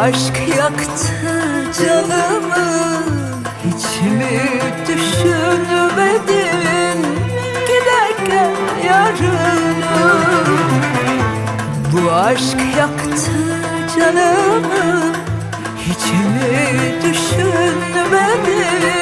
aşk yaktı canımı Hiç mi düşünmedin. Giderken yarını. Bu aşk yaktı canımı Hiç mi düşünmedin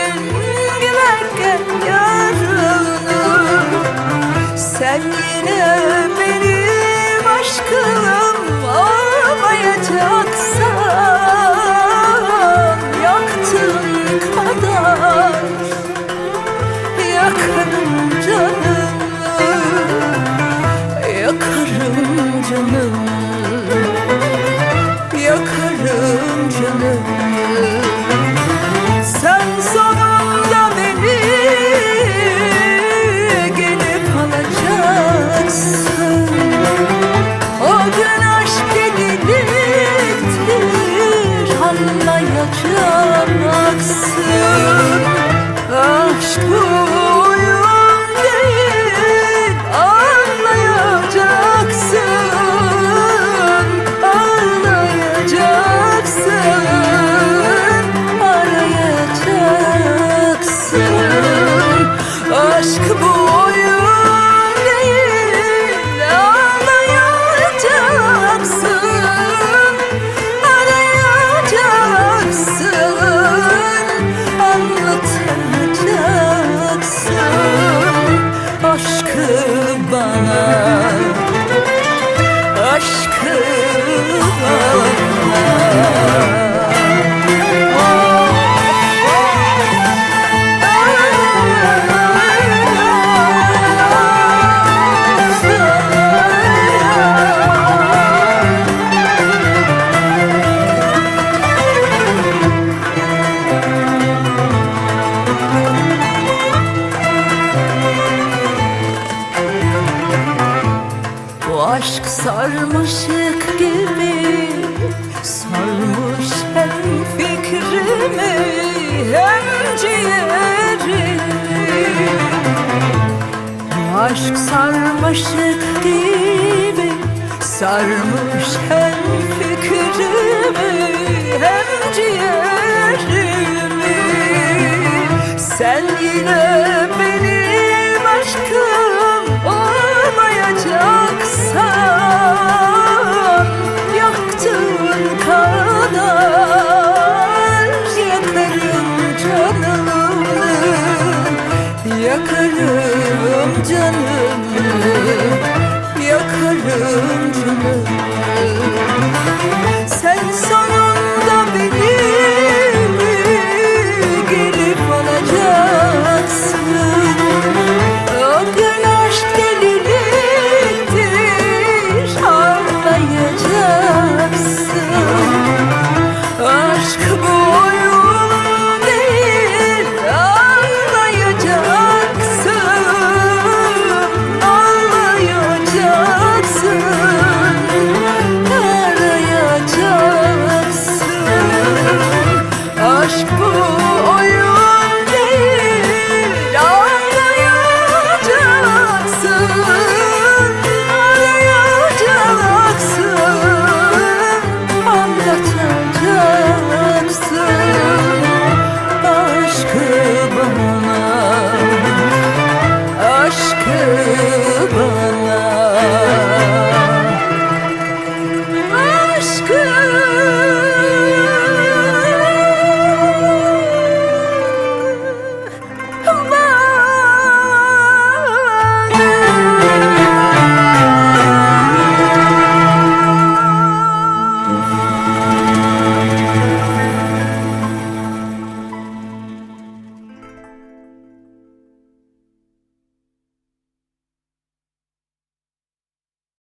anlayacaksın Aşk aşk sarmaşık gibi Sarmış hem fikrimi hem ciğerimi. Aşk sarmaşık gibi Sarmış hem fikrimi hem ciğerimi. Sen yine Yakarım canımı Yakarım canımı. Sen sana aşk bu.